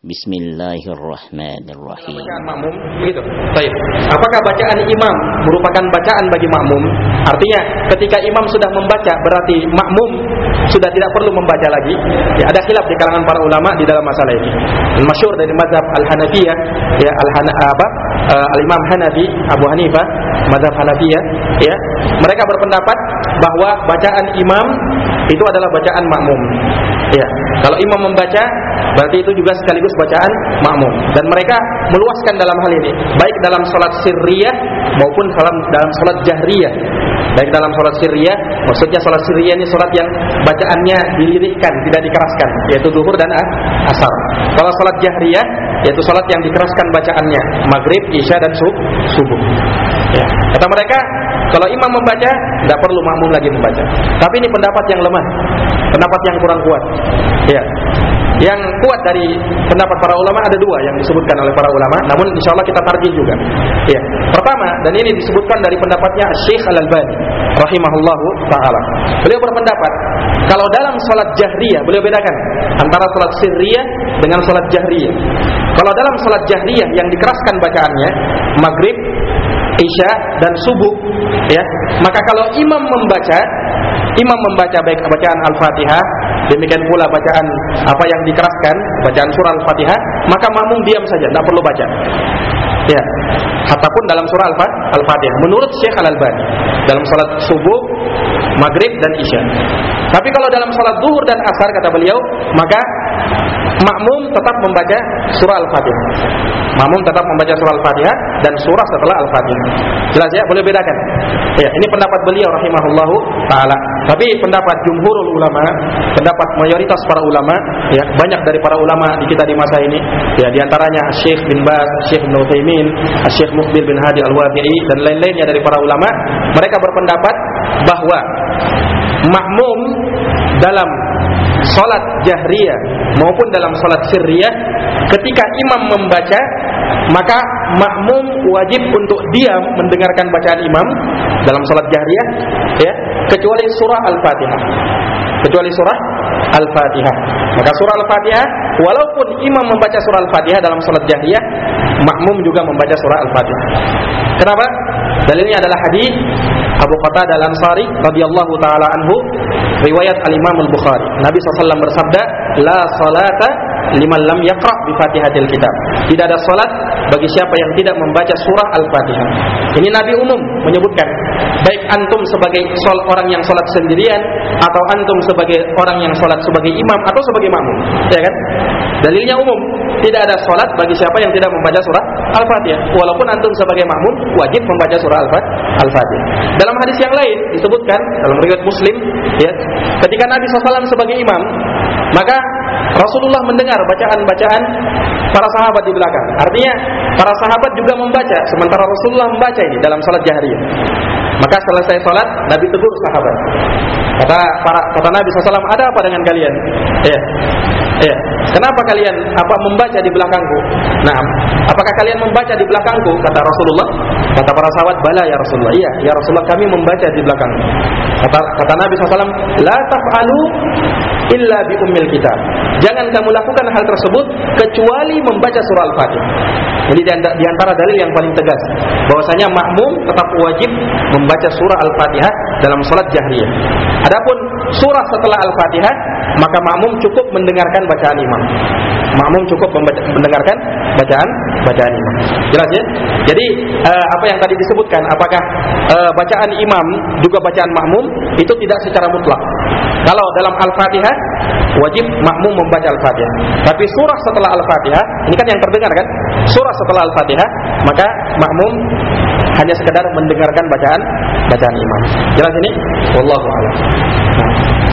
Bismillahirrahmanirrahim. Makmum begitu. Baik. Apakah bacaan imam merupakan bacaan bagi makmum? Artinya ketika imam sudah membaca berarti makmum sudah tidak perlu membaca lagi. Ya, ada khilaf di kalangan para ulama di dalam masalah ini. Al masyhur dari mazhab Al-Hanafiyah ya Al apa uh, Al-Imam Hanafi Abu Hanifah mazhab Hanafiyah ya. Mereka berpendapat bahwa bacaan imam itu adalah bacaan makmum. Ya, kalau imam membaca berarti itu juga sekaligus bacaan makmum dan mereka meluaskan dalam hal ini baik dalam salat sirriyah maupun dalam dalam salat jahriyah. Baik dalam salat sirriyah, maksudnya salat sirriyah ini salat yang bacaannya dilirikkan, tidak dikeraskan, yaitu zuhur dan asar. Kalau salat jahriyah yaitu salat yang dikeraskan bacaannya, maghrib, isya dan subuh. Ya. Kata mereka, kalau imam membaca, tidak perlu makmum lagi membaca. Tapi ini pendapat yang lemah, pendapat yang kurang kuat. Ya. Yang kuat dari pendapat para ulama ada dua yang disebutkan oleh para ulama, namun insya Allah kita tarjih juga. Ya. Pertama, dan ini disebutkan dari pendapatnya Syekh Al Albani, rahimahullahu taala. Beliau berpendapat kalau dalam salat jahriyah, beliau bedakan antara salat sirriyah dengan salat jahriyah. Kalau dalam salat jahriyah yang dikeraskan bacaannya, maghrib, isya dan subuh ya. Maka kalau imam membaca imam membaca baik bacaan al-fatihah demikian pula bacaan apa yang dikeraskan bacaan surah al-fatihah maka makmum diam saja tidak perlu baca. Ya. Ataupun dalam surah al-fatihah. Menurut Syekh Al-Albani dalam salat subuh maghrib dan isya. Tapi kalau dalam salat zuhur dan asar kata beliau maka makmum tetap membaca surah Al-Fatihah. Makmum tetap membaca surah Al-Fatihah dan surah setelah Al-Fatihah. Jelas ya, boleh bedakan. Ya, ini pendapat beliau rahimahullahu taala. Tapi pendapat jumhurul ulama, pendapat mayoritas para ulama, ya, banyak dari para ulama di kita di masa ini, ya di antaranya Syekh bin Baz, Syekh bin Utsaimin, Syekh Mukhbil bin Hadi Al-Wabi'i dan lain-lainnya dari para ulama, mereka berpendapat bahwa makmum dalam salat jahriyah maupun dalam salat sirriyah ketika imam membaca maka makmum wajib untuk diam mendengarkan bacaan imam dalam salat jahriyah ya kecuali surah Al-Fatihah. Kecuali surah Al-Fatihah. Maka surah Al-Fatihah walaupun imam membaca surah Al-Fatihah dalam salat jahriyah makmum juga membaca surah Al-Fatihah. Kenapa? Dalilnya adalah hadis Abu Qatadah Al-Ansari radhiyallahu taala anhu riwayat Al-Imam Al-Bukhari. Nabi SAW bersabda, "La salata liman lam yaqra bi Fatihatil Kitab." Tidak ada salat bagi siapa yang tidak membaca surah Al-Fatihah. Ini Nabi umum menyebutkan, baik antum sebagai sol orang yang salat sendirian atau antum sebagai orang yang salat sebagai imam atau sebagai makmum, ya kan? Dalilnya umum, tidak ada salat bagi siapa yang tidak membaca surah Al-Fatihah. Walaupun antum sebagai makmum wajib membaca surah Al-Fatihah. Dalam hadis yang lain disebutkan dalam riwayat Muslim, ya, ketika Nabi SAW sebagai imam, maka Rasulullah mendengar bacaan-bacaan para sahabat di belakang. Artinya para sahabat juga membaca sementara Rasulullah membaca ini dalam salat jahriyah. Maka selesai salat Nabi tegur sahabat. Kata para kata Nabi SAW ada apa dengan kalian? Ya. Ya. Kenapa kalian apa membaca di belakangku? Nah, apakah kalian membaca di belakangku? Kata Rasulullah. Kata para sahabat, bala ya Rasulullah. Iya, ya Rasulullah kami membaca di belakang. Kata kata Nabi SAW, la taf'alu illa bi ummil kitab. Jangan kamu lakukan hal tersebut kecuali membaca surah Al-Fatihah. Ini di antara dalil yang paling tegas bahwasanya makmum tetap wajib membaca surah Al-Fatihah dalam salat jahriyah. Adapun surah setelah Al-Fatihah, maka makmum cukup mendengarkan bacaan imam. Makmum cukup mendengarkan bacaan bacaan imam. Jelas ya? Jadi uh, apa yang tadi disebutkan apakah uh, bacaan imam juga bacaan makmum itu tidak secara mutlak. Kalau dalam Al-Fatihah wajib makmum membaca Al-Fatihah. Tapi surah setelah Al-Fatihah, ini kan yang terdengar kan? Surah setelah Al-Fatihah, maka makmum hanya sekedar mendengarkan bacaan bacaan imam. Jelas ini? Wallahu a'lam.